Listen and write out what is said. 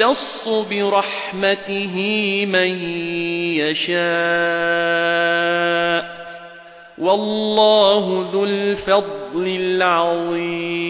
يختص برحمته من يشاء والله ذو الفضل العظيم